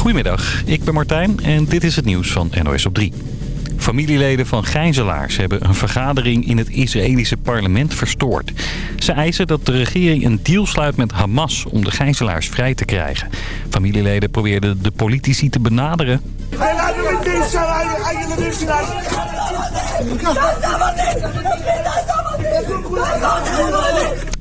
Goedemiddag, ik ben Martijn en dit is het nieuws van NOS op 3. Familieleden van gijzelaars hebben een vergadering in het Israëlische parlement verstoord. Ze eisen dat de regering een deal sluit met Hamas om de gijzelaars vrij te krijgen. Familieleden probeerden de politici te benaderen.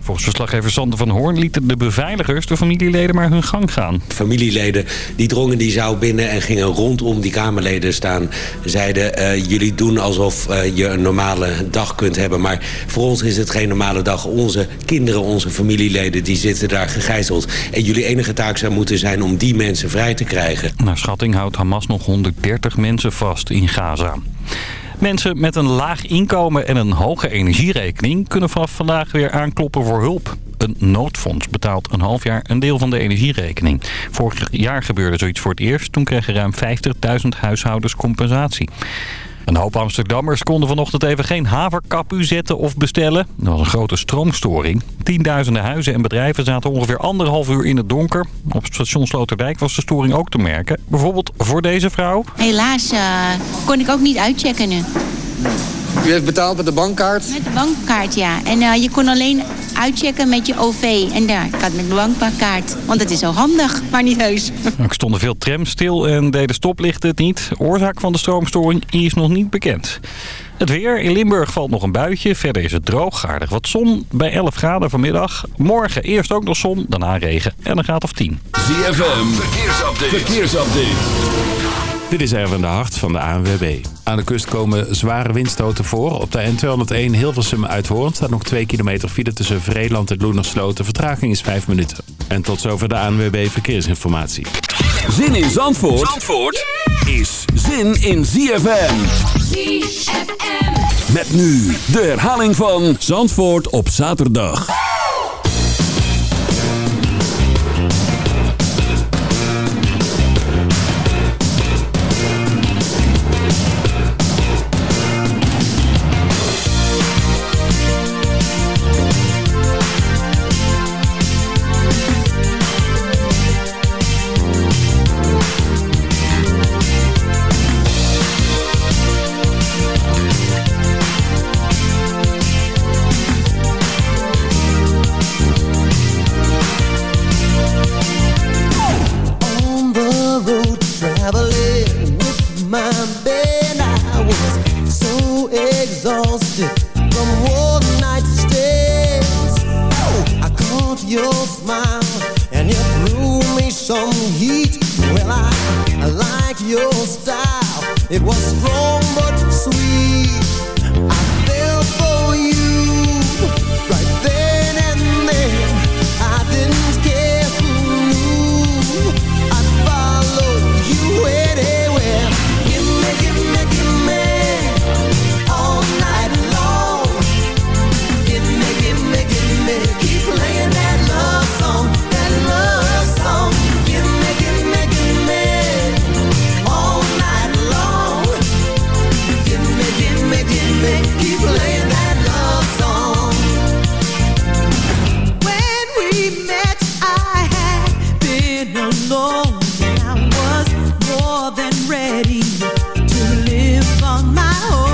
Volgens verslaggever Sander van Hoorn lieten de beveiligers de familieleden maar hun gang gaan. Familieleden die drongen die zaal binnen en gingen rondom die Kamerleden staan. Zeiden, uh, jullie doen alsof uh, je een normale dag kunt hebben. Maar voor ons is het geen normale dag. Onze kinderen, onze familieleden, die zitten daar gegijzeld. En jullie enige taak zou moeten zijn om die mensen vrij te krijgen. Naar schatting houdt Hamas nog 130 mensen vast in Gaza. Mensen met een laag inkomen en een hoge energierekening kunnen vanaf vandaag weer aankloppen voor hulp. Een noodfonds betaalt een half jaar een deel van de energierekening. Vorig jaar gebeurde zoiets voor het eerst. Toen kregen ruim 50.000 huishoudens compensatie. Een hoop Amsterdammers konden vanochtend even geen haverkapu zetten of bestellen. Dat was een grote stroomstoring. Tienduizenden huizen en bedrijven zaten ongeveer anderhalf uur in het donker. Op station Sloterdijk was de storing ook te merken. Bijvoorbeeld voor deze vrouw. Helaas uh, kon ik ook niet uitchecken nu. U heeft betaald met de bankkaart? Met de bankkaart, ja. En uh, je kon alleen uitchecken met je OV. En daar, ik had met de bankkaart. Want het is zo handig, maar niet heus. Er stonden veel trams stil en deden stoplichten het niet. Oorzaak van de stroomstoring is nog niet bekend. Het weer. In Limburg valt nog een buitje. Verder is het droog, aardig wat zon. Bij 11 graden vanmiddag. Morgen eerst ook nog zon, daarna regen en een graad of 10. ZFM, verkeersupdate. verkeersupdate. Dit is Erwin de Hart van de ANWB. Aan de kust komen zware windstoten voor. Op de N201 Hilversum uit Hoorn staat nog 2 kilometer file tussen Vreeland en Loenersloot. De vertraging is 5 minuten. En tot zover de ANWB Verkeersinformatie. Zin in Zandvoort, Zandvoort is zin in ZFM. ZFM. Met nu de herhaling van Zandvoort op zaterdag. alone, I was more than ready to live on my own.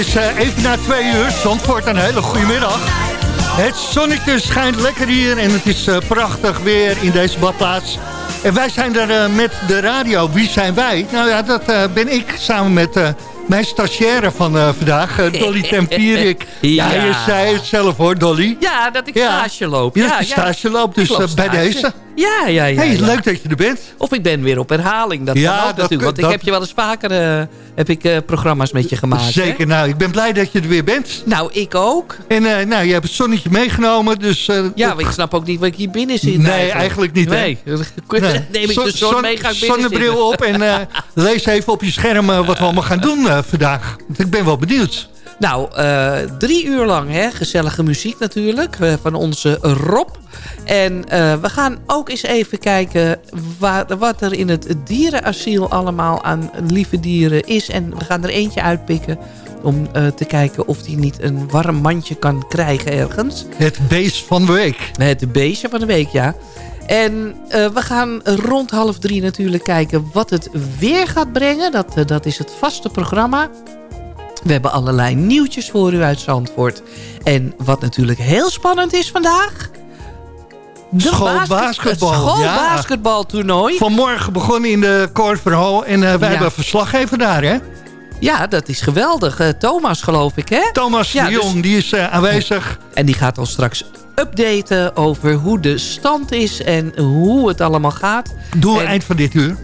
Is uh, even na twee uur. Zandvoort, een hele goede middag. Het zonnetje schijnt lekker hier en het is uh, prachtig weer in deze badplaats. En wij zijn er uh, met de radio. Wie zijn wij? Nou ja, dat ben ik samen met mijn stagiaire van uh, vandaag, uh, Dolly Tempierik. ja. ja, je zei het zelf hoor, Dolly. Ja, dat ik stage loop. Ja, dat je stage loopt, dus uh, bij deze. Ja, ja, ja. Hey, leuk dat je er bent. Of ik ben weer op herhaling, dat ja, kan ook natuurlijk. Want ik heb je wel eens vaker heb ik, programma's met je gemaakt. Zeker, hè? nou, ik ben blij dat je er weer bent. Nou, ik ook. En nou, je hebt het zonnetje meegenomen, dus... ja, maar ik snap ook niet wat ik hier binnen zit. Nee, eigenlijk, niet. Nee, nee. neem ik de zon mee, ga ik binnen Zonnebril op en lees even op je scherm wat we allemaal gaan doen vandaag. Ik ben wel benieuwd. Nou, uh, drie uur lang hè, gezellige muziek natuurlijk uh, van onze Rob. En uh, we gaan ook eens even kijken waar, wat er in het dierenasiel allemaal aan lieve dieren is. En we gaan er eentje uitpikken om te kijken of die niet een warm mandje kan krijgen ergens. Het beest van de week. Het beestje van de week, ja. En we gaan rond half drie natuurlijk kijken wat het weer gaat brengen. Dat, dat is het vaste programma. We hebben allerlei nieuwtjes voor u uit Zandvoort. En wat natuurlijk heel spannend is vandaag... Schoolbasketbal. Schoolbasketbaltoernooi. Vanmorgen begonnen in de Korverhal en uh, wij ja. hebben verslaggever daar, hè? Ja, dat is geweldig. Uh, Thomas, geloof ik, hè? Thomas ja, de Jong, dus... die is uh, aanwezig. En die gaat ons straks updaten over hoe de stand is en hoe het allemaal gaat. Doen we eind van dit uur?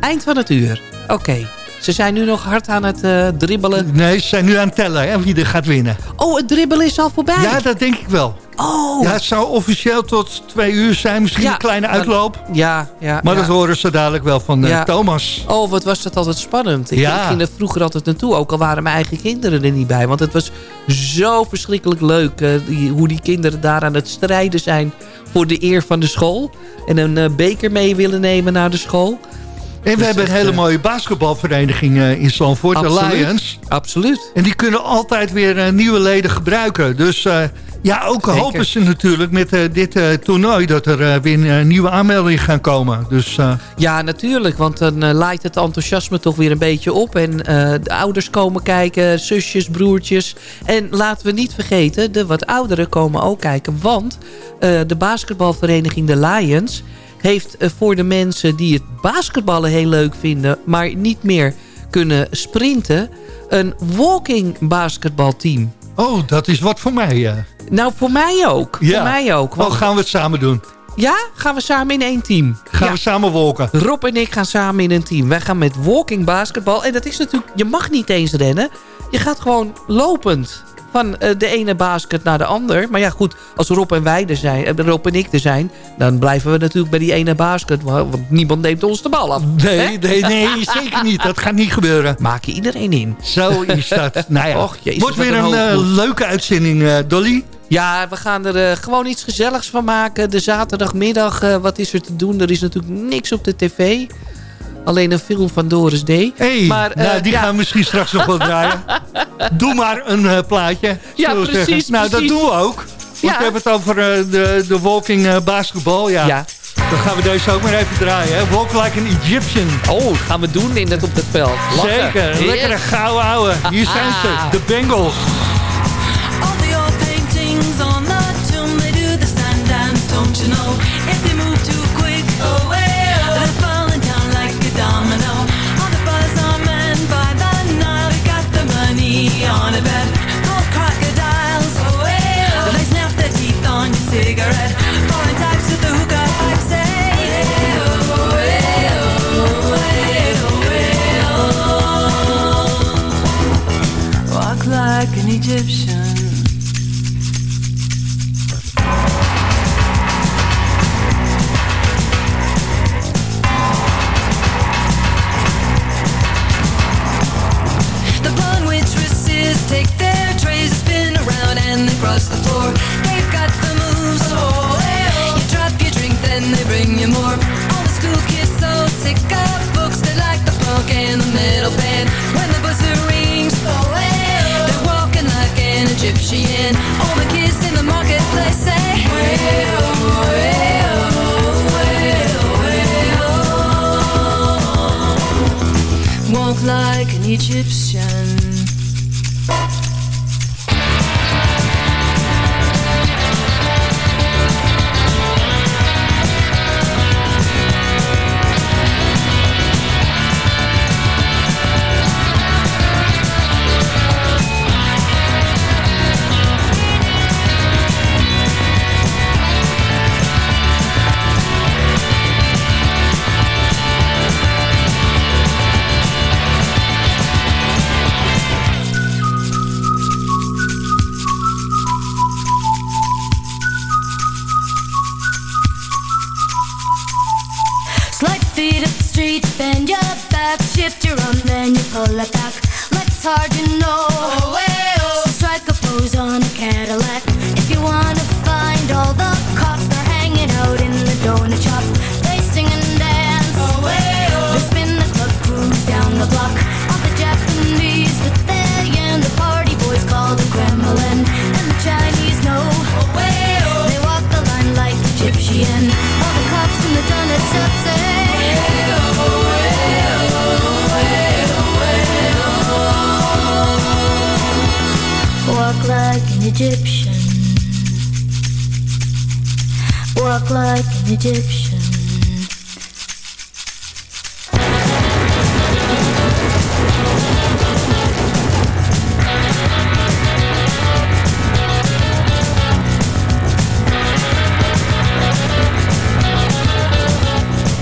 Eind van het uur, oké. Ze zijn nu nog hard aan het uh, dribbelen. Nee, ze zijn nu aan het tellen hè, wie er gaat winnen. Oh, het dribbelen is al voorbij? Ja, dat denk ik wel. Oh. Ja, het zou officieel tot twee uur zijn. Misschien een kleine uitloop. ja, ja. Maar ja. dat horen ze dadelijk wel van uh, Thomas. Oh, wat was dat altijd spannend. Ik, ja. ik ging er vroeger altijd naartoe. Ook al waren mijn eigen kinderen er niet bij. Want het was zo verschrikkelijk leuk. Uh, die, hoe die kinderen daar aan het strijden zijn voor de eer van de school. En een beker mee willen nemen naar de school. En we hebben een hele mooie basketbalvereniging in Zandvoort, de Lions. Absoluut. En die kunnen altijd weer nieuwe leden gebruiken. Dus uh, ja, ook Zeker. hopen ze natuurlijk met uh, dit uh, toernooi... dat er weer nieuwe aanmeldingen gaan komen. Dus, Ja, natuurlijk. Want dan laait het enthousiasme toch weer een beetje op. En de ouders komen kijken, zusjes, broertjes. En laten we niet vergeten, de wat ouderen komen ook kijken. Want de basketbalvereniging de Lions heeft voor de mensen die het basketballen heel leuk vinden... maar niet meer kunnen sprinten... een walking basketbalteam. Oh, dat is wat voor mij, ja. Nou, voor mij ook. Ja. Voor mij ook. Want... Oh, gaan we het samen doen? Ja, gaan we samen in één team. Gaan ja. we samen walken? Rob en ik gaan samen in een team. Wij gaan met walking basketbal. En dat is natuurlijk... Je mag niet eens rennen. Je gaat gewoon lopend van de ene basket naar de ander. Maar ja, goed, als Rob en wij er zijn, Rob en ik er zijn... dan blijven we natuurlijk bij die ene basket. Want niemand neemt ons de bal af. Nee, nee, nee, zeker niet. Dat gaat niet gebeuren. Maak je iedereen in. Zo is dat. Nou ja, Och, jezus, wordt weer een, een uh, leuke uitzending, uh, Dolly. Ja, we gaan er uh, gewoon iets gezelligs van maken. De zaterdagmiddag, wat is er te doen? Er is natuurlijk niks op de tv. Alleen een film van Doris D. Hey, maar, uh, nou, die ja. gaan we misschien straks nog wel draaien. Doe maar een uh, plaatje. Ja, precies, precies, Nou, dat doen we ook. Want ja. we hebben het over uh, de, de walking basketball. Ja. ja. Dan gaan we deze ook maar even draaien. Hè? Walk like an Egyptian. Oh, gaan we doen in het op het veld. Lachen. Zeker. Yes. Lekkere gouden ouwe. Hier zijn ze. De Bengals. All the old paintings on the tomb. They do the sand dance, don't you know? Crocodiles, oh They snap their teeth on your cigarette. Foreign types with the hookah say eh? Walk like an Egyptian take their trays spin around and they cross the floor. They've got the moves, oh, hey, oh. You drop your drink, then they bring you more. All the school kids so sick of books, they like the punk and the metal band. When the buzzer rings, oh, hey, oh. They're walking like an Egyptian. All the kids in the marketplace say, hey, oh, hey, oh, hey, oh, hey, oh. Walk like an Egyptian.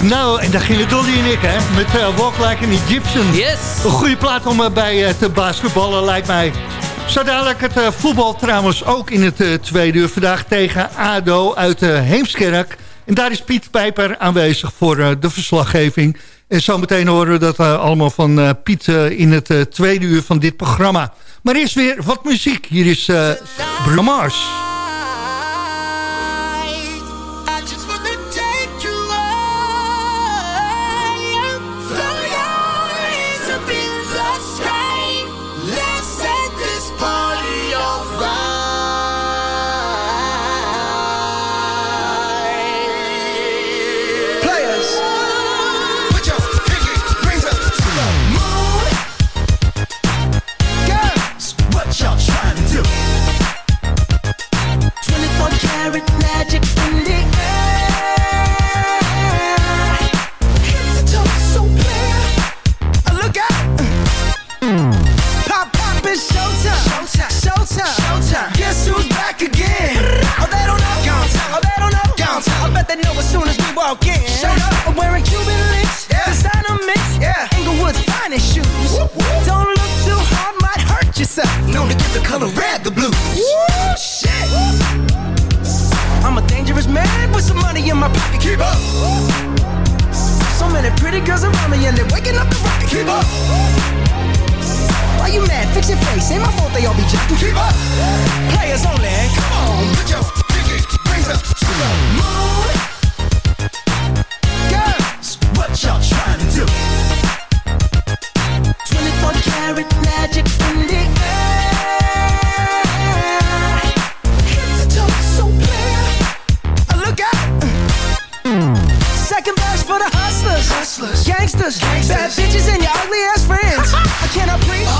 Nou, en daar gingen Dolly en ik, hè. Met eh, Walk Like an Egyptian. Yes! Een goede plaat om eh, bij eh, te basketballen, lijkt mij. Zo dadelijk het voetbal trouwens ook in het tweede uur. Vandaag tegen ADO uit Heemskerk. En daar is Piet Pijper aanwezig voor de verslaggeving. En zometeen horen we dat allemaal van Piet in het tweede uur van dit programma. Maar eerst weer wat muziek. Hier is eh Bruno Mars. Showtime. Showtime. Guess who's back again? Oh, they don't know. Oh, they don't know. I bet they know as soon as we walk in. Showed up. I'm wearing Cuban links. Yeah. Designer mix. Yeah. Inglewood's finest shoes. Don't look too hard, might hurt yourself. Known to give the color red the blues. Woo, shit. I'm a dangerous man with some money in my pocket. Keep up. So many pretty girls around me and they're waking up the rocket. Keep up. Why you mad? Fix your face. Ain't my fault they all be jacking. Keep up. Players only. Come on, put your pinky rings up to the moon. Girls, what y'all trying to do? 24 karat magic in the air. Head to toe, so clear. Look out. Second verse for the hustlers, hustlers, gangsters, bad bitches, and your ugly ass friends. I cannot preach,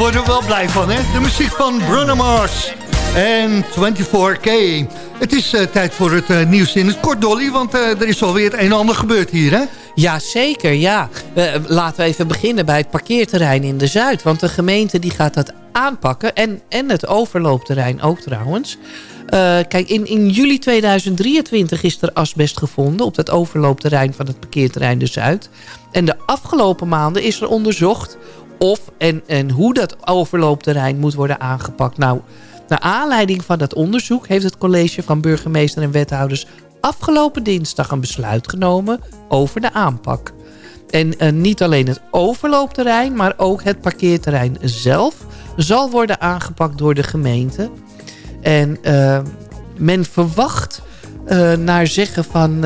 worden we wel blij van, hè? De muziek van Bruno Mars en 24K. Het is eh, tijd voor het eh, nieuws in het kort, Dolly, want eh, er is alweer het een en ander gebeurd hier, hè? Ja, zeker, ja. Laten we even beginnen bij het parkeerterrein in de Zuid. Want de gemeente die gaat dat aanpakken. En, en het overloopterrein ook trouwens. Kijk, in, in juli 2023 is er asbest gevonden... op het overloopterrein van het parkeerterrein de Zuid. En de afgelopen maanden is er onderzocht... of en, en hoe dat overloopterrein moet worden aangepakt. Nou, naar aanleiding van dat onderzoek... heeft het college van burgemeester en wethouders... afgelopen dinsdag een besluit genomen over de aanpak. En eh, niet alleen het overloopterrein, maar ook het parkeerterrein zelf... zal worden aangepakt door de gemeente. En eh, men verwacht, eh, naar zeggen van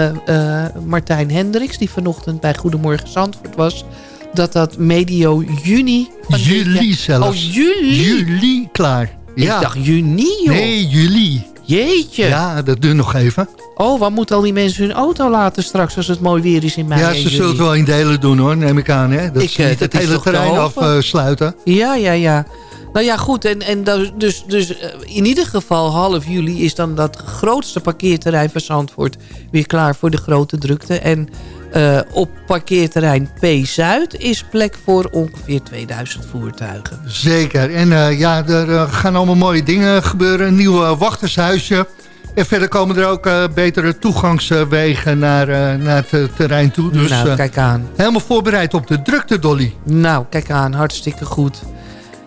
Martijn Hendricks... die vanochtend bij Goedemorgen Zandvoort was... dat dat medio juni... Juli zelfs. Oh, juli? Juli, klaar. Ja. Ik dacht juni, joh. Nee, juli. Jeetje. Ja, dat duurt nog even. Oh, waar moeten al die mensen hun auto laten straks... als het mooi weer is in mei ja, ze zullen het wel in delen doen, hoor, neem ik aan, hè? Dat Ik, ze eh, niet dat het is hele terrein afsluiten. Ja, ja, ja. Nou ja, goed. En, en dus, dus eh, in ieder geval half juli is dan dat grootste parkeerterrein van Zandvoort weer klaar voor de grote drukte. En eh, op parkeerterrein P-Zuid is plek voor ongeveer 2000 voertuigen. Zeker. En eh, ja, er eh, gaan allemaal mooie dingen gebeuren. Een nieuw wachtershuisje. En verder komen er ook betere toegangswegen naar, naar het terrein toe. Dus nou, kijk aan. helemaal voorbereid op de drukte, Dolly. Nou, kijk aan. Hartstikke goed.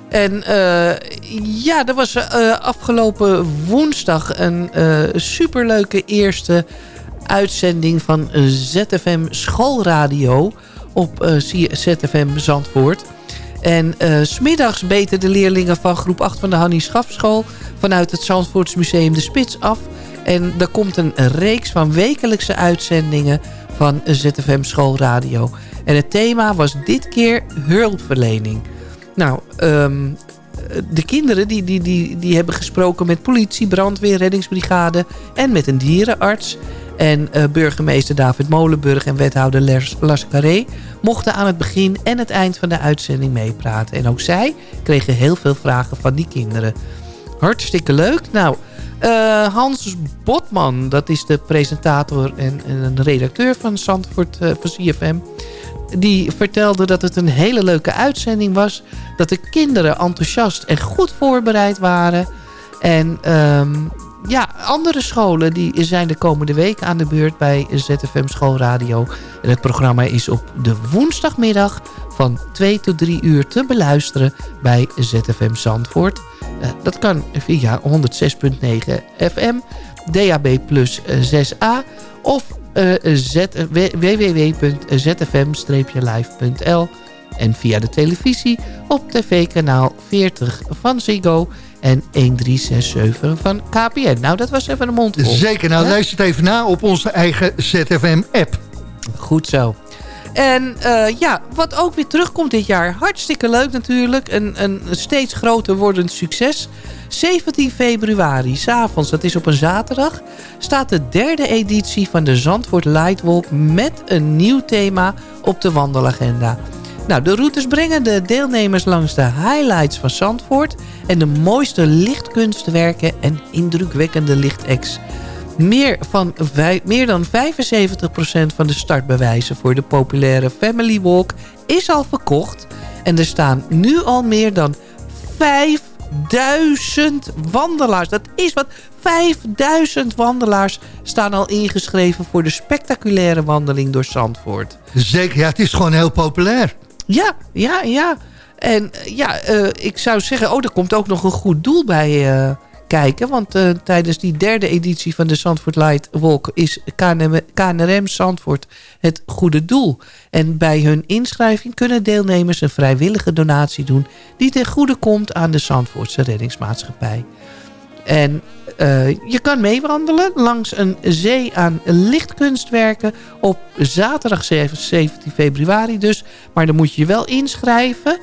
En eh, ja, er was afgelopen woensdag een eh, superleuke eerste uitzending van ZFM Schoolradio op eh, ZFM Zandvoort. En s smiddags beten de leerlingen van groep 8 van de Hannie Schafschool... vanuit het Zandvoorts Museum de Spits af. En er komt een reeks van wekelijkse uitzendingen van ZFM Schoolradio. En het thema was dit keer hulpverlening. Nou, ehm, de kinderen die, die, die, die hebben gesproken met politie, brandweer, reddingsbrigade... en met een dierenarts. En eh, burgemeester David Molenburg en wethouder Lars, Lars Carré... mochten aan het begin en het eind van de uitzending meepraten. En ook zij kregen heel veel vragen van die kinderen. Hartstikke leuk. Nou, eh, Hans Botman, dat is de presentator en, en redacteur van Zandvoort eh, van CFM... die vertelde dat het een hele leuke uitzending was. Dat de kinderen enthousiast en goed voorbereid waren. En ehm, ja, andere scholen die zijn de komende week aan de beurt bij ZFM Schoolradio. En het programma is op de woensdagmiddag van 2 tot 3 uur te beluisteren bij ZFM Zandvoort. Eh, dat kan via 106.9 FM, DAB plus eh, 6A of eh, z- www.zfm-live.l en via de televisie op tv-kanaal 40 van Ziggo en 1367 van KPN. Nou, dat was even een mondvol. Zeker, nou Hè? luister het even na op onze eigen ZFM-app. Goed zo. En eh, ja, wat ook weer terugkomt dit jaar. Hartstikke leuk natuurlijk. Een, een steeds groter wordend succes. 17 februari, s'avonds, dat is op een zaterdag... staat de derde editie van de Zandvoort Lightwalk... met een nieuw thema op de wandelagenda. Nou, de routes brengen de deelnemers langs de highlights van Zandvoort... en de mooiste lichtkunstwerken en indrukwekkende lichtacts... Meer, van, meer dan 75% van de startbewijzen voor de populaire Family Walk is al verkocht. En er staan nu al meer dan 5000 wandelaars. Dat is wat. 5000 wandelaars staan al ingeschreven voor de spectaculaire wandeling door Zandvoort. Zeker, ja, het is gewoon heel populair. Ja, ja, ja. En eh, ja, eh, ik zou zeggen, oh, er komt ook nog een goed doel bij eh, kijken. Want tijdens die derde editie van de Zandvoort Light Walk is KNRM Zandvoort het goede doel. En bij hun inschrijving kunnen deelnemers een vrijwillige donatie doen... die ten goede komt aan de Zandvoortse reddingsmaatschappij. En eh, je kan meewandelen langs een zee aan lichtkunstwerken op zaterdag 17 februari dus. Maar dan moet je je wel inschrijven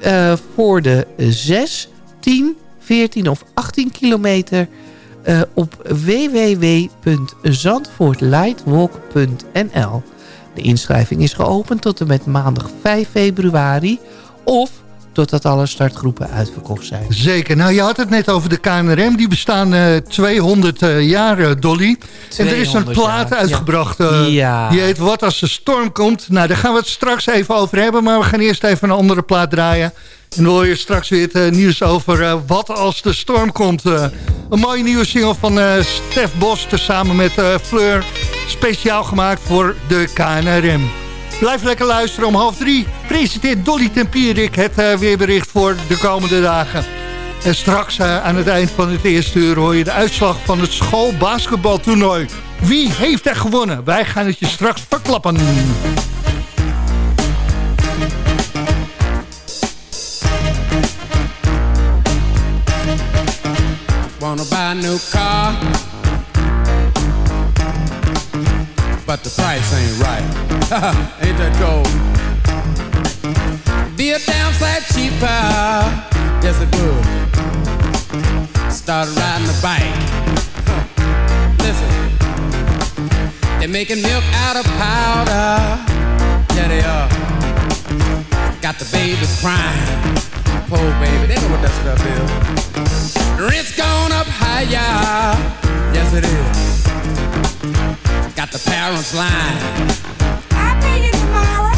eh, voor de 6, 10, 14 of 18 kilometer eh, op www.zandvoortlightwalk.nl. De inschrijving is geopend tot en met maandag 5 februari of totdat alle startgroepen uitverkocht zijn. Zeker. Nou, je had het net over de KNRM. Die bestaan eh 200 eh, jaar, eh, Dolly. En er is een 200 plaat jaar, uitgebracht. eh, Ja. Die heet Wat als de storm komt. Nou, daar gaan we het straks even over hebben. Maar we gaan eerst even een andere plaat draaien. En dan hoor je straks weer het eh, nieuws over eh, Wat als de storm komt. Eh, een mooie nieuwe single van eh Stef Bos. Samen met eh, Fleur. Speciaal gemaakt voor de KNRM. Blijf lekker luisteren. Om half drie presenteert Dolly Tempierik het eh, weerbericht voor de komende dagen. En straks eh, aan het eind van het eerste uur hoor je de uitslag van het schoolbasketbaltoernooi. Wie heeft er gewonnen? Wij gaan het je straks verklappen. Wanna buy a new car, but the price ain't right. ain't that gold? Be a damn sight cheaper, yes it would. Started riding the bike. Huh. Listen, they're making milk out of powder. Yeah, they are. Got the babies crying. Poor baby, they know what that stuff is. Rent's gone up higher. Yes, it is. Got the parents lying. I'll pay you tomorrow.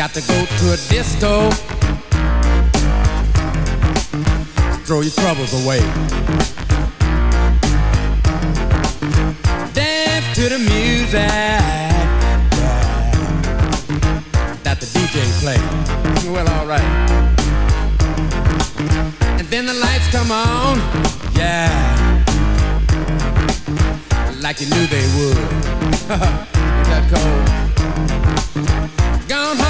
got to go to a disco. Throw your troubles away. Dance to the music that the DJ play. Well, alright. And then the lights come on. Yeah like you knew they would. That cold? Gone home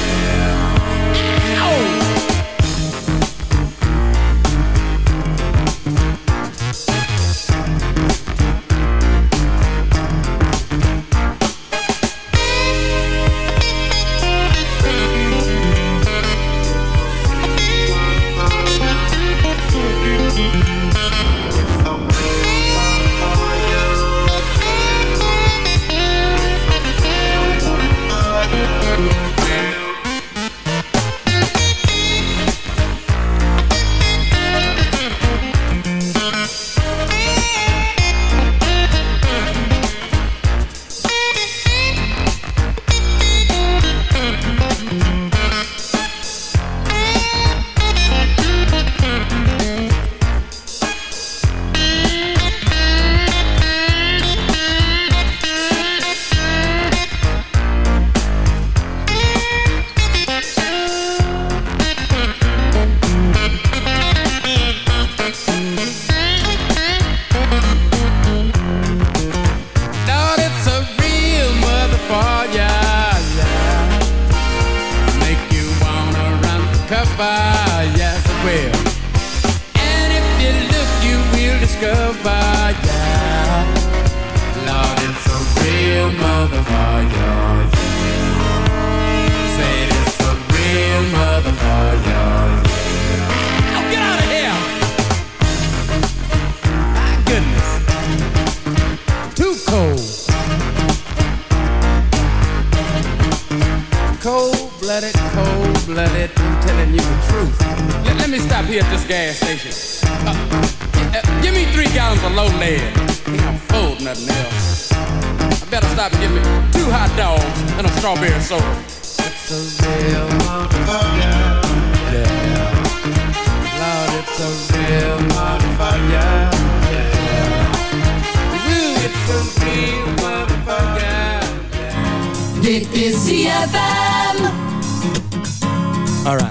For cover, yes it will. And if you look, you will discover, yeah. Lord, it's a real motherfucker, yeah. proof. Let, let me stop here at this gas station. Uh, uh, give me three gallons of low lead. I'm full, nothing else. I better stop and give me two hot dogs and a strawberry soda. It's a real motherfucker. Yeah. Lord, it's a real motherfucker. Yeah. Ooh, it's a real motherfucker. Yeah. Is CFM. All right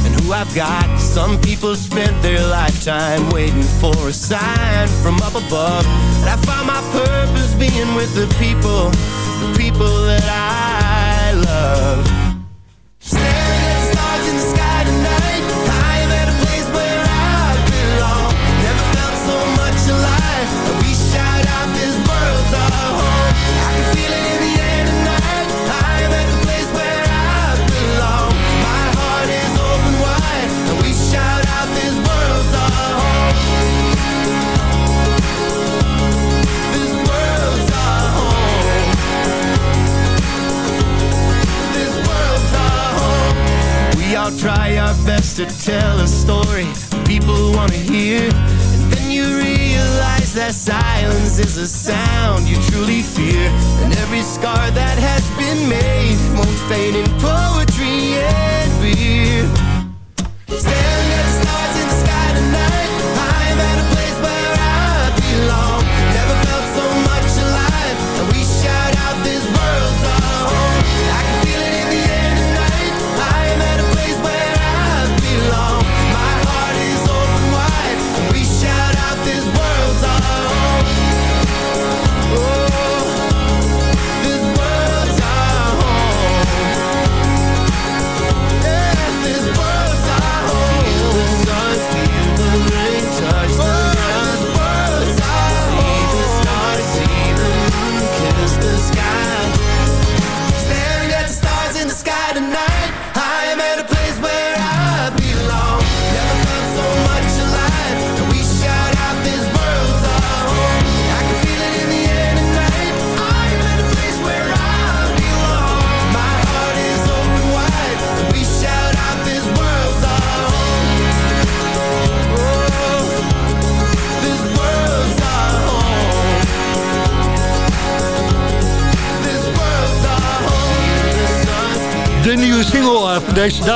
and who I've got. Some people spent their lifetime waiting for a sign from up above. And I found my purpose being with the people, the people that I love. To tell a story people want to hear. And then you realize that silence is a sound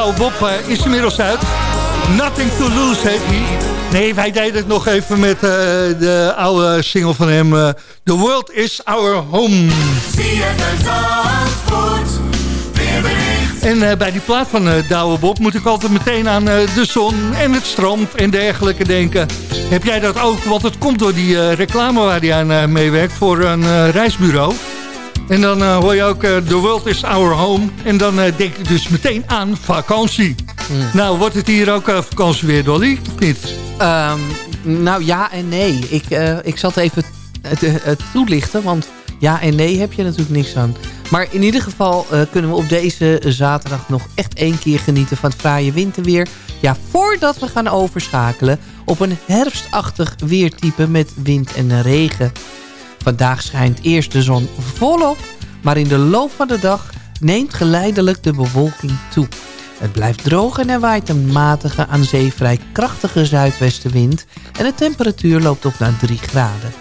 Douwe Bob eh, is inmiddels uit. Nothing to lose heet hij. Nee, wij deden het nog even met eh, de oude single van hem. eh, The world is our home. En eh, bij die plaat van eh Douwe Bob moet ik altijd meteen aan de zon en het strand en dergelijke denken. Heb jij dat ook? Want het komt door die reclame waar hij aan meewerkt voor een reisbureau. En dan eh, hoor je ook eh, The World is Our Home. En dan eh, denk ik dus meteen aan vakantie. Nou, wordt het hier ook vakantie weer, Dolly? Of niet? Ehm, nou, ja en nee. Ik, ik zat even het, toelichten, want ja en nee heb je natuurlijk niks aan. Maar in ieder geval kunnen we op deze zaterdag nog echt één keer genieten van het fraaie winterweer. Ja, voordat we gaan overschakelen op een herfstachtig weertype met wind en regen. Vandaag schijnt eerst de zon volop, maar in de loop van de dag neemt geleidelijk de bewolking toe. Het blijft droog en er waait een matige, aan zee vrij krachtige zuidwestenwind... en de temperatuur loopt op naar 3 graden.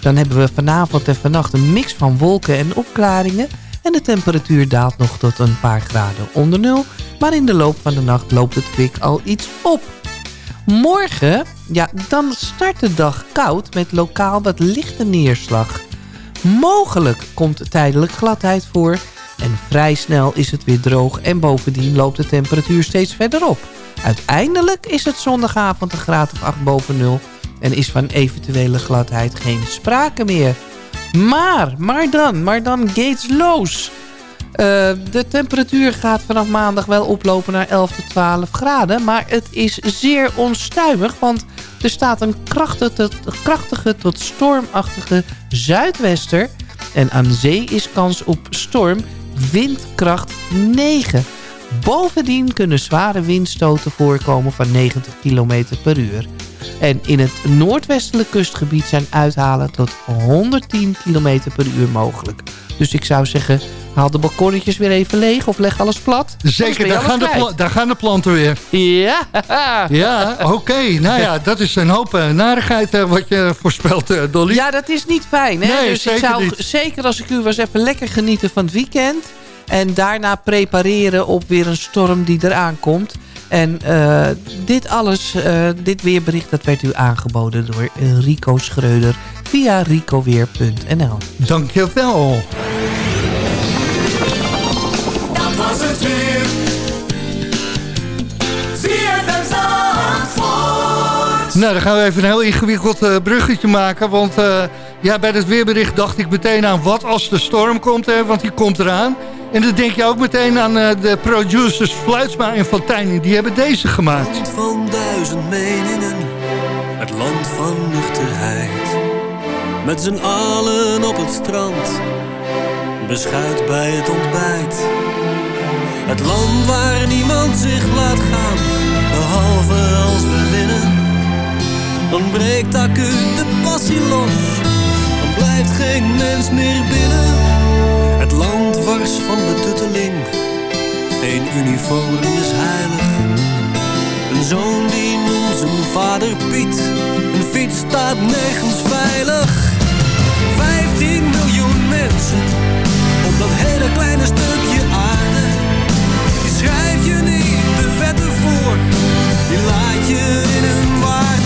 Dan hebben we vanavond en vannacht een mix van wolken en opklaringen... en de temperatuur daalt nog tot een paar graden onder nul... maar in de loop van de nacht loopt het kwik al iets op. Morgen, ja, dan start de dag koud met lokaal wat lichte neerslag. Mogelijk komt tijdelijk gladheid voor... en vrij snel is het weer droog en bovendien loopt de temperatuur steeds verder op. Uiteindelijk is het zondagavond een graad of 8 boven nul... en is van eventuele gladheid geen sprake meer. Maar, maar dan, maar dan Gates los. Eh, de temperatuur gaat vanaf maandag wel oplopen naar 11 tot 12 graden. Maar het is zeer onstuimig, want er staat een krachtige tot, krachtige tot stormachtige zuidwester. En aan zee is kans op storm windkracht 9. Bovendien kunnen zware windstoten voorkomen van 90 km per uur. En in het noordwestelijk kustgebied zijn uithalen tot 110 km per uur mogelijk. Dus ik zou zeggen, haal de balkonnetjes weer even leeg of leg alles plat. Zeker, daar alles gaan, de daar gaan de planten weer. Ja. Ja, oké. Nou ja, dat is een hoop eh, narigheid eh, wat je voorspelt, eh, Dolly. Ja, dat is niet fijn. Hè? Nee, dus ik zeker zou niet. zeker als ik u was even lekker genieten van het weekend. En daarna prepareren op weer een storm die eraan komt. En dit alles, dit weerbericht, dat werd u aangeboden door Rico Schreuder via ricoweer.nl. Dankjewel. Nou, dan gaan we even een heel ingewikkeld eh, bruggetje maken. Want eh, ja, bij het weerbericht dacht ik meteen aan wat als de storm komt. Hè, want die komt eraan. En dan denk je ook meteen aan eh, de producers Fluitsma en Fontijn. Die hebben deze gemaakt. land van duizend meningen, het land van nuchterheid. Met z'n allen op het strand, beschuit bij het ontbijt. Het land waar niemand zich laat gaan, behalve als we winnen. Dan breekt acuut de passie los, dan blijft geen mens meer binnen. Het land wars van betutteling, geen uniform is heilig. Een zoon die noemt zijn vader Piet. Een fiets staat nergens veilig. 15 miljoen mensen op dat hele kleine stukje aarde. Die schrijf je niet de wetten voor, die laat je in hun waarde.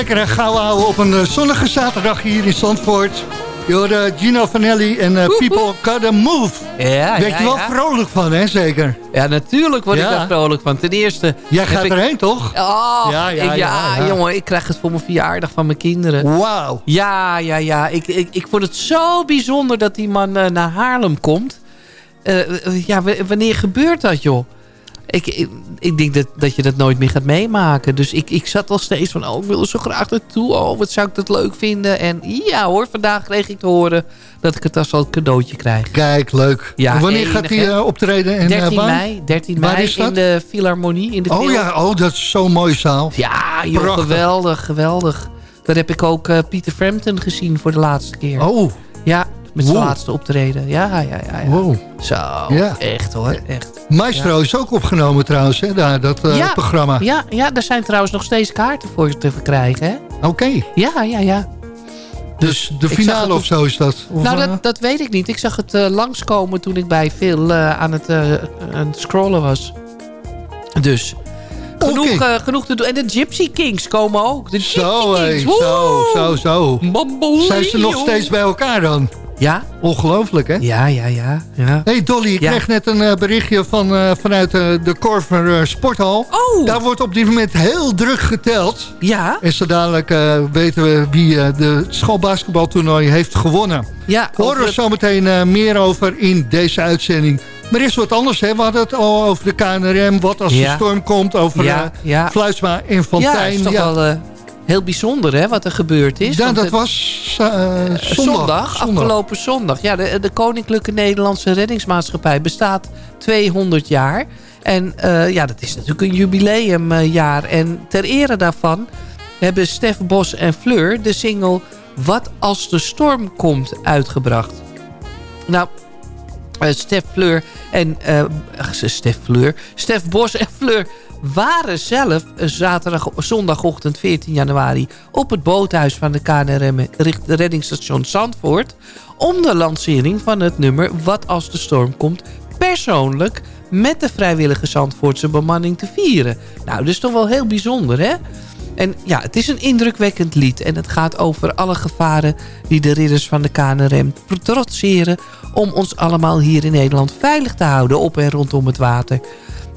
Lekkere gauw houden op een eh, zonnige zaterdag hier in Zandvoort. Je hoorde Gino Vanelli en eh, People Gotta Move. Ja, ja, je wel ja. vrolijk van, hè? Zeker. Ja, natuurlijk word ik daar vrolijk van. Ten eerste... Jij gaat ik- erheen, toch? Oh, Ja, ja, jongen, ik krijg het voor mijn verjaardag van mijn kinderen. Wauw. Ja, ja, ja. Ik, ik, ik vond het zo bijzonder dat die man eh, naar Haarlem komt. Eh, eh, ja, wanneer gebeurt dat, joh? Ik, ik, ik denk dat, dat je dat nooit meer gaat meemaken. Dus ik, ik zat al steeds van, oh, ik wil er zo graag naartoe. Oh, wat zou ik dat leuk vinden. En ja hoor, vandaag kreeg ik te horen dat ik het als al cadeautje krijg. Kijk, leuk. Ja, En Wanneer enig, gaat hij eh, optreden? In, eh, 13 Baan? mei, 13 Waar mei in de Philharmonie. In de Oh ja, oh, dat is zo'n mooie zaal. Ja, joh, geweldig, geweldig. Daar heb ik ook eh, Peter Frampton gezien voor de laatste keer. Oh. Ja, met zijn Wow. laatste optreden. Ja, ja, ja. ja. Wow. Zo, Ja. echt hoor, echt. Maestro is ook opgenomen trouwens, hè, daar, dat eh, ja, programma. Ja, ja, daar zijn trouwens nog steeds kaarten voor te verkrijgen? Oké, Ja, ja, ja. dus de ik zag finale het of zo is dat? Of, nou, eh, dat, dat weet ik niet. Ik zag het eh, langskomen toen ik bij Phil aan, het, aan het scrollen was. Dus, genoeg, genoeg te doen. En de Gypsy Kings komen ook. De Gypsy Zo, Kings, zo, zo, zo. Mamboleo. Zijn ze nog steeds bij elkaar dan? Ja, Ongelooflijk, hè? ja, ja, ja. ja. hey Dolly, ik Ja. kreeg net een eh, berichtje van, eh, vanuit eh, de Korver eh, Sporthal. Oh, Daar wordt op dit moment heel druk geteld. ja, En zo dadelijk weten we wie de schoolbasketbaltoernooi heeft gewonnen. ja. Horen we het- meteen meer over in deze uitzending. Maar er is wat anders, hè? We hadden het al over de KNRM. Wat als Ja. de storm komt, over Ja, ja. Fluitsma en Ja, Fontijn. is toch Ja. wel heel bijzonder hè, wat er gebeurd is. Ja, dat het- was eh, zondag. zondag, afgelopen zondag. Ja, de, de Koninklijke Nederlandse Reddingsmaatschappij bestaat 200 jaar. En eh, ja, dat is natuurlijk een jubileumjaar. En ter ere daarvan hebben Stef Bos en Fleur de single Wat als de storm komt uitgebracht. Nou, eh, Stef Fleur en... eh, ach, Stef Fleur. Stef Bos en Fleur waren zelf zaterdag, zondagochtend 14 januari... op het boothuis van de KNRM reddingsstation Zandvoort... om de lancering van het nummer Wat als de storm komt... persoonlijk met de vrijwillige Zandvoortse bemanning te vieren. Nou, dat is toch wel heel bijzonder, hè? En ja, het is een indrukwekkend lied. En het gaat over alle gevaren die de ridders van de KNRM trotseren... om ons allemaal hier in Nederland veilig te houden op en rondom het water.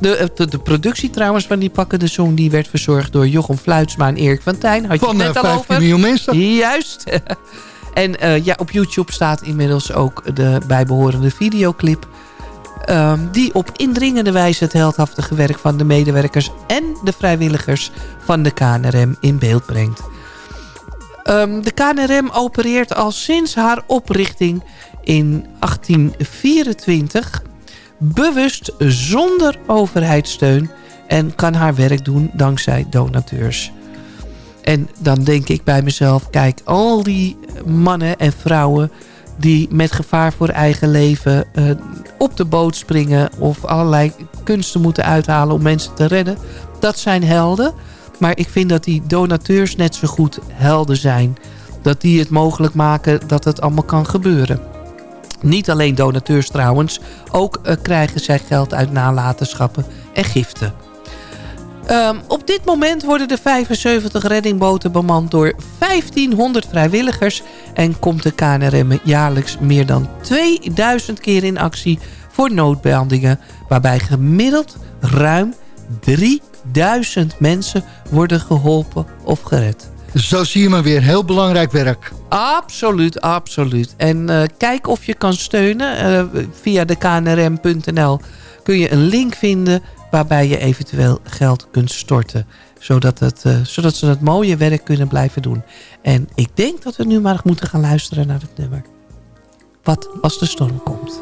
De, de, de productie trouwens van die pakkende song... die werd verzorgd door Jochem Fluitsma en Erik van Tijn. Had je Van eh, net al 15 over? miljoen mensen. Juist. en eh, ja, op YouTube staat inmiddels ook de bijbehorende videoclip... ehm, die op indringende wijze het heldhaftige werk van de medewerkers... en de vrijwilligers van de KNRM in beeld brengt. Ehm, de KNRM opereert al sinds haar oprichting in 1824 bewust zonder overheidssteun en kan haar werk doen dankzij donateurs. En dan denk ik bij mezelf, kijk, al die mannen en vrouwen die met gevaar voor eigen leven eh, op de boot springen... of allerlei kunsten moeten uithalen om mensen te redden. Dat zijn helden. Maar ik vind dat die donateurs net zo goed helden zijn. Dat die het mogelijk maken dat het allemaal kan gebeuren. Niet alleen donateurs trouwens. Ook eh, krijgen zij geld uit nalatenschappen en giften. Um, op dit moment worden de 75 reddingboten bemand door 1500 vrijwilligers... en komt de KNRM jaarlijks meer dan 2000 keer in actie voor noodbehandelingen... waarbij gemiddeld ruim 3000 mensen worden geholpen of gered. Zo zie je maar weer. Heel belangrijk werk. Absoluut, absoluut. En uh, kijk of je kan steunen. Uh, via de knrm.nl kun je een link vinden waarbij je eventueel geld kunt storten. Zodat, het, uh, zodat ze het mooie werk kunnen blijven doen. En ik denk dat we nu maar moeten gaan luisteren naar het nummer. Wat als de storm komt.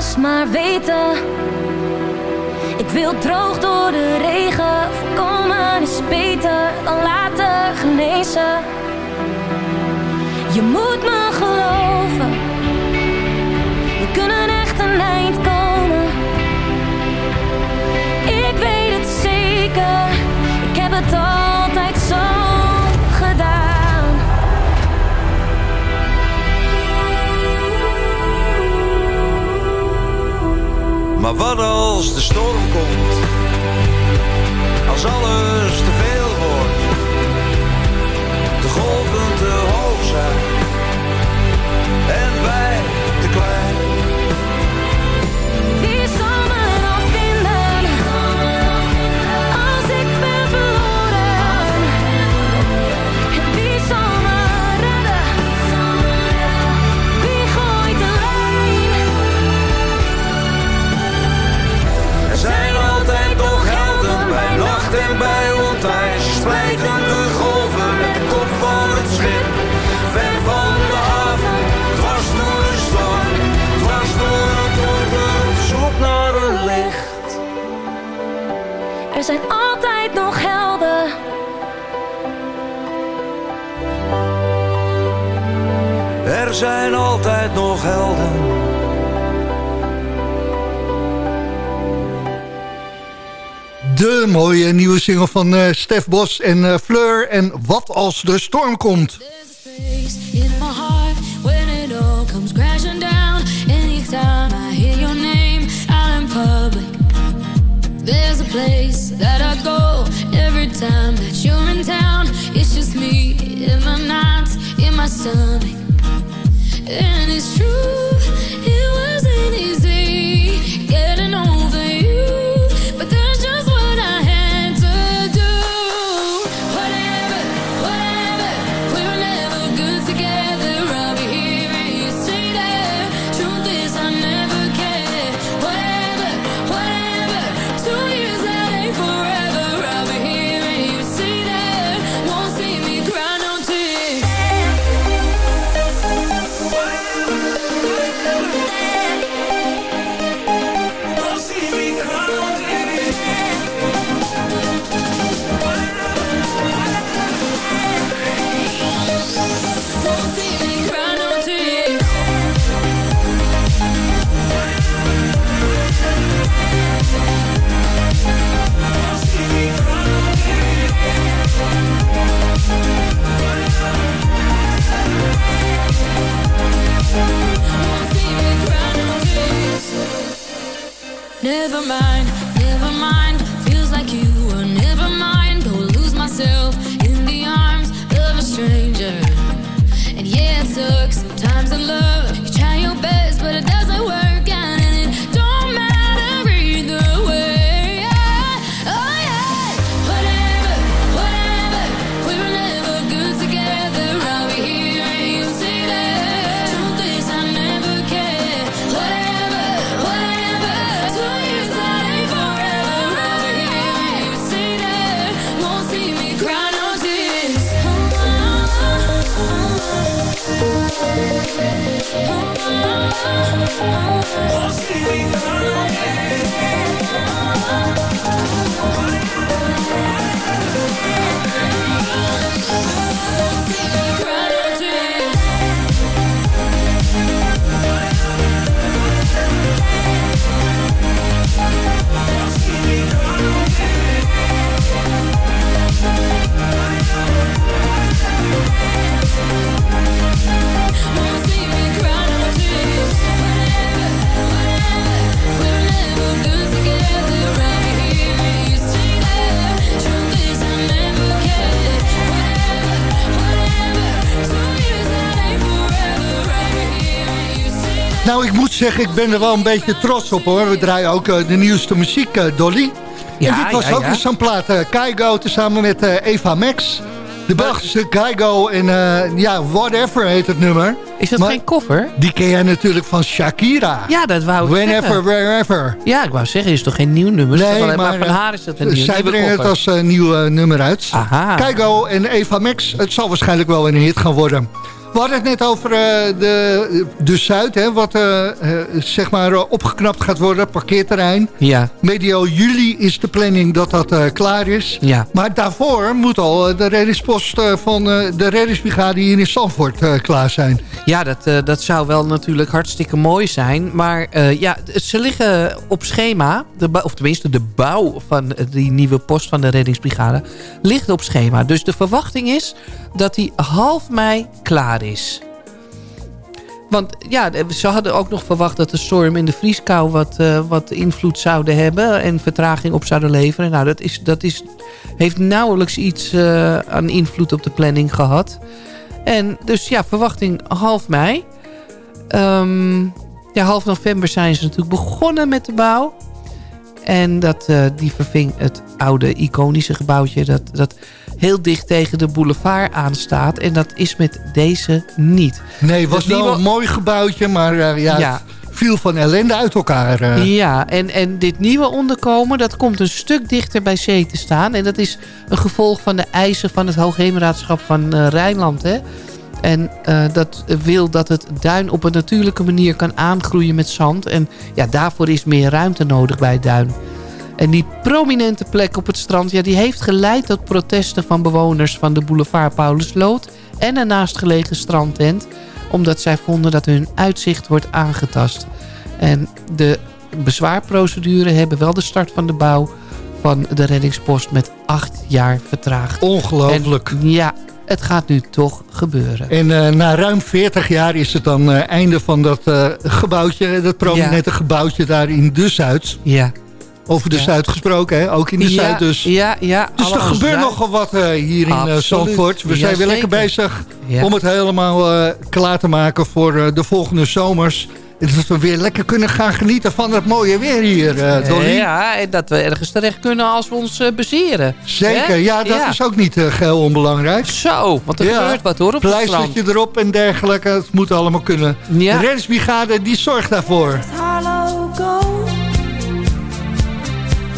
Maar weten. Ik wil droog door de regen. Voorkomen is beter dan laten genezen. Je moet me geloven, we kunnen echt een eind komen. Ik weet het zeker, ik heb het altijd Maar wat als de storm komt, als alles te veel wordt, de golven te hoog zijn Er zijn altijd nog helden. Er zijn altijd nog helden. De mooie nieuwe single van uh, Stef Bos en uh, Fleur. En wat als de storm komt? Place that I go every time that you're in town. It's just me in my nights, in my stomach, and it's true. Never mind. Nou, ik ben er wel een beetje trots op hoor. We draaien ook eh, de nieuwste muziek, eh, Dolly. Ja, en dit was ja, ook ja. zo'n plaat. eh Kaigo tezamen met Eva Max. De Belgische Kaigo en ja, Whatever heet het nummer. Is dat geen koffer? Die ken jij natuurlijk van Shakira. Ja, dat wou ik Whenever, zeggen. wherever. Ja, ik wou zeggen, is toch geen nieuw nummer? Nee, wel- maar, van haar is dat een nieuw Zij brengen het als nieuw nummer uit. Aha. Kaigo en Eva Max, het zal waarschijnlijk wel een hit gaan worden. We hadden het net over eh, de, de Zuid, hè, wat eh, eh, zeg maar opgeknapt gaat worden, parkeerterrein. Ja. Medio juli is de planning dat dat klaar is. Ja. Maar daarvoor moet al de reddingspost van de reddingsbrigade hier in Zandvoort klaar zijn. Ja, dat, dat zou wel natuurlijk hartstikke mooi zijn. Maar ja, ze liggen op schema. De of tenminste, de bouw van die nieuwe post van de reddingsbrigade ligt op schema. Dus de verwachting is dat die half mei klaar is. Want ja, ze hadden ook nog verwacht dat de storm in de vrieskou wat, eh, wat invloed zouden hebben. En vertraging op zouden leveren. Nou, dat, is, dat is, heeft nauwelijks iets eh, aan invloed op de planning gehad. En dus ja, verwachting half mei. Ehm, ja, half november zijn ze natuurlijk begonnen met de bouw. En dat, eh, die verving het oude iconische gebouwtje... Dat, dat heel dicht tegen de boulevard aanstaat. En dat is met deze niet. Nee, het was Dus wel een mooi gebouwtje, maar eh, ja, Ja. viel van ellende uit elkaar. eh. Ja, en, en dit nieuwe onderkomen, dat komt een stuk dichter bij zee te staan. En dat is een gevolg van de eisen van het Hoogheemraadschap van eh, Rijnland. Hè? En dat wil dat het duin op een natuurlijke manier kan aangroeien met zand. En ja, daarvoor is meer ruimte nodig bij het duin. En die prominente plek op het strand... Ja, die heeft geleid tot protesten van bewoners van de boulevard Paulusloot... en een naastgelegen strandtent... omdat zij vonden dat hun uitzicht wordt aangetast. En de bezwaarprocedure hebben wel de start van de bouw... van de reddingspost met acht jaar vertraagd. Ongelooflijk. En ja, het gaat nu toch gebeuren. En eh, na ruim 40 jaar is het dan eh, einde van dat eh, gebouwtje, dat prominente gebouwtje daar in de Zuid. Ja. Over de Ja. Zuid gesproken, hè? ook in de ja, Zuid dus. Ja, ja. Dus er gebeurt Zuid. nogal wat eh, hier in Absoluut. Zandvoort. We Ja, zijn weer lekker bezig Ja. om het helemaal eh, klaar te maken voor eh, de volgende zomers. En dat we weer lekker kunnen gaan genieten van het mooie weer hier, eh Dolly. Ja, en dat we ergens terecht kunnen als we ons eh, bezeren. Zeker, Hè? ja, dat is ook niet uh, geheel onbelangrijk. Zo, want er gebeurt wat hoor op het strand. Pleistertje erop en dergelijke, het moet allemaal kunnen. Ja. De reddingsbrigade, die zorgt daarvoor.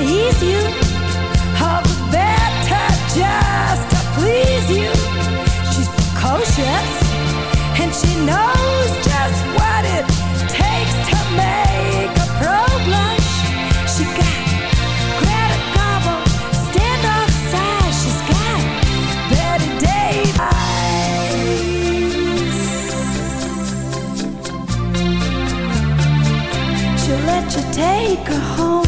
you the better just to please you. She's precocious and she knows just what it takes to make a pro blush. she's got Betty Davis. She'll let you take her home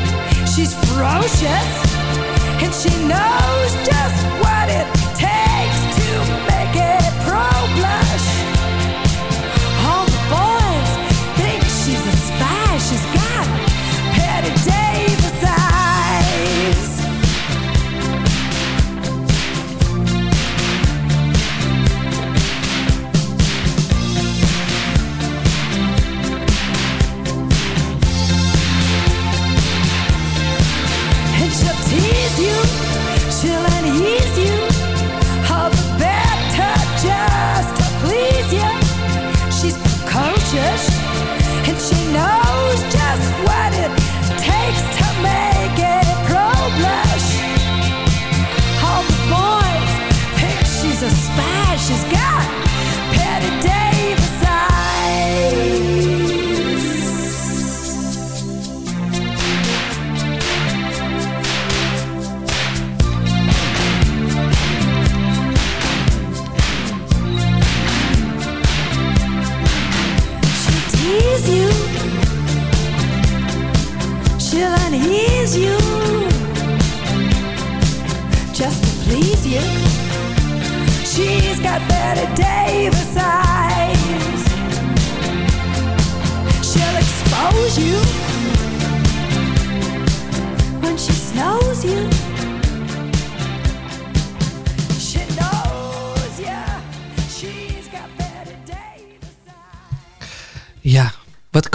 She's ferocious. And she knows just what it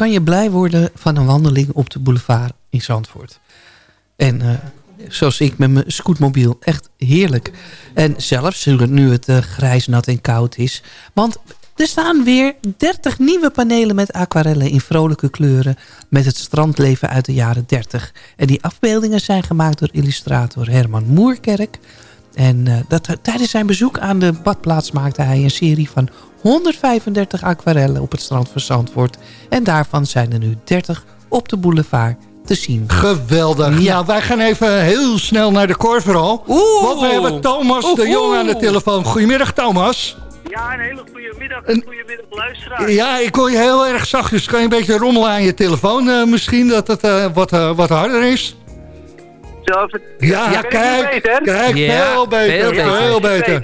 kan je blij worden van een wandeling op de boulevard in Zandvoort. En eh, zoals ik met mijn scootmobiel, echt heerlijk. En zelfs nu het eh, grijs, nat en koud is. Want er staan weer 30 nieuwe panelen met aquarellen in vrolijke kleuren... met het strandleven uit de jaren 30. En die afbeeldingen zijn gemaakt door illustrator Herman Moerkerk... En eh, dat, tijdens zijn bezoek aan de badplaats maakte hij een serie van 135 aquarellen op het strand van Zandvoort. En daarvan zijn er nu 30 op de boulevard te zien. Geweldig. Ja. Nou, wij gaan even heel snel naar de Corverhal. Want we hebben Thomas de Jong aan de telefoon. Goedemiddag, Thomas. Ja, een hele goede middag. Een goedemiddag, luisteraar. Ja, ik hoor je heel erg zachtjes. Kan je een beetje rommelen aan je telefoon eh, misschien? Dat het eh, wat, wat harder is? Ja, kijk, beter? kijk, Ja, veel beter, veel beter.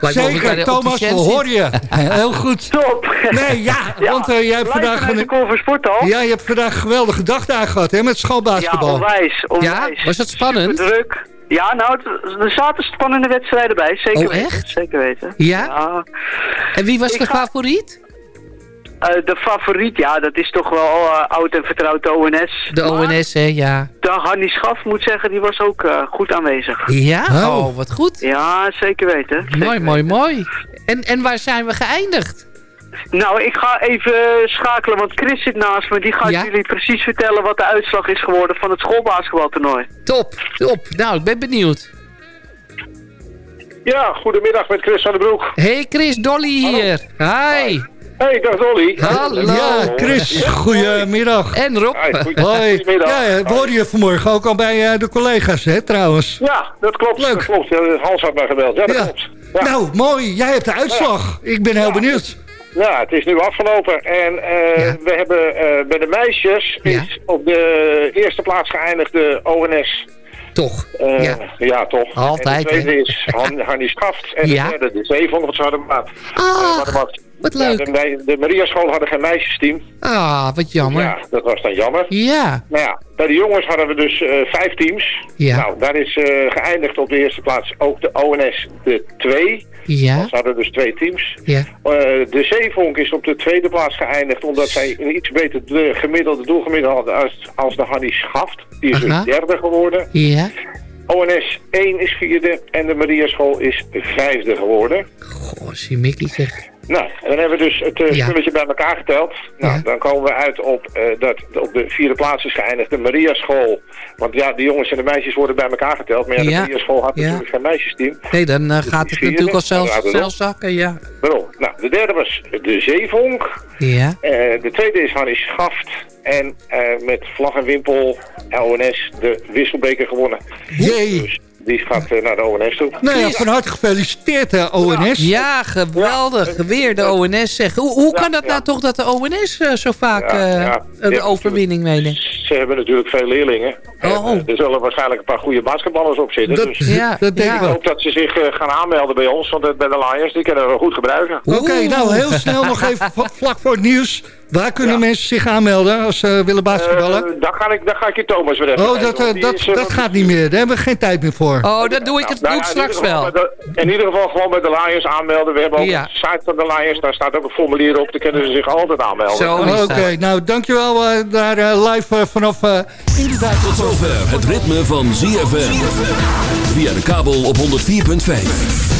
veel Zeker, Thomas, horen je. Heel goed. Top. Nee, ja, want eh, jij hebt vandaag... Een, Corver Sporthal. ja, je hebt vandaag een geweldige dag daar gehad, hè, met Ja, schoolbasketbal. onwijs, onwijs. Ja, was dat spannend? Super druk. Ja, nou, het- er zaten spannende wedstrijden bij. Zeker Oh, weten. echt? Zeker weten. Ja? En wie was Ik de ga- favoriet? Eh, de favoriet, ja, dat is toch wel eh, oud en vertrouwd de ONS. De ONS, hè, ja. De Hanni Schaf, moet zeggen, die was ook eh, goed aanwezig. Ja? Oh. Oh, wat goed. Ja, zeker weten. Zeker Mooi, mooi, mooi. En, en waar zijn we geëindigd? Nou, ik ga even schakelen, want Chris zit naast me. Die gaat Ja? jullie precies vertellen wat de uitslag is geworden van het schoolbasketbaltoernooi. Top, top. Nou, ik ben benieuwd. Ja, goedemiddag met Chris van den Broek. Hey Chris, Dolly hier. Hi. Hey, dag Dolly. Hallo. Ja, Chris, goedemiddag. En Rob. Hoi. goedemiddag. Ja, we hoorden je vanmorgen ook al bij eh, de collega's, hè, trouwens. Ja, dat klopt. Leuk. Dat klopt. Hans had mij gebeld. Ja, dat Ja. klopt. Ja. Nou, mooi. Jij hebt de uitslag. Ik ben heel benieuwd. Ja, het is nu afgelopen. En eh, we hebben eh, bij de meisjes Ja. is op de eerste plaats geëindigd de ONS. Toch. Eh, Ja. ja. toch. Altijd, En de tweede is Han, Hannie Schaft. En Ja. de derde de 700 hadden maat. Ah, wat leuk. Ja, de, de Maria School hadden geen meisjesteam. Ah, wat jammer. Ja, dat was dan jammer. Ja. Nou ja, bij de jongens hadden we dus eh, vijf teams. Ja. Nou, daar is eh, geëindigd op de eerste plaats ook de ONS de 2. Ja. Ze hadden dus twee teams. Ja. Eh, de Zeevonk is op de tweede plaats geëindigd omdat zij een iets beter de gemiddelde doelgemiddelde hadden als, als de Hannie Schaft. Die is dus derde geworden. Ja. ONS 1 is vierde en de Mariaschool is vijfde geworden. Goh, zie Mickey zeg. Nou, en dan hebben we dus het uh, Ja. spulletje bij elkaar geteld. Nou, dan komen we uit op, eh, dat op de vierde plaats is geëindigd de Mariaschool. Want ja, de jongens en de meisjes worden bij elkaar geteld. Maar ja, de Ja. Mariaschool had natuurlijk geen meisjesteam. Nee, dan eh, gaat het natuurlijk al zelfs, zakken, ja. Waarom? Nou, de derde was de Zeevonk. Ja. Eh, de tweede is Hannie Schaft. En eh, met vlag en wimpel ONS de wisselbeker gewonnen. Jee. Dus die gaat eh, naar de ONS toe. Nou ja, van harte gefeliciteerd, eh, ONS. Ja, geweldig. Weer de ONS zeggen. Hoe, hoe kan dat nou toch dat de ONS eh, zo vaak eh, een Ja, overwinning meeneemt? Ze hebben natuurlijk veel leerlingen. En, Oh. er zullen waarschijnlijk een paar goede basketballers op zitten. Dat- dus Ja, dat denk ik hoop dat ze zich gaan aanmelden bij ons. Want bij de Lions, die kunnen we goed gebruiken. Oké, nou heel snel nog even vlak voor het nieuws. Waar kunnen mensen zich aanmelden als ze willen basketballen? Eh, daar, ga ik, daar ga ik je Thomas weer even oh, dat, eh, dat, is, eh, dat gaat niet meer. Daar hebben we geen tijd meer voor. Oh, dat doe ik, het, Nou doe ik ja, straks wel. de- in ieder geval gewoon bij de Lions aanmelden. We hebben ook Ja. een site van de Lions. Daar staat ook een formulier op. Daar kunnen ze zich altijd aanmelden. Zo Oké, nou dankjewel eh, daar live vanaf eh, inderdaad. Tot zover het ritme van ZFM. Via de kabel op 104.5.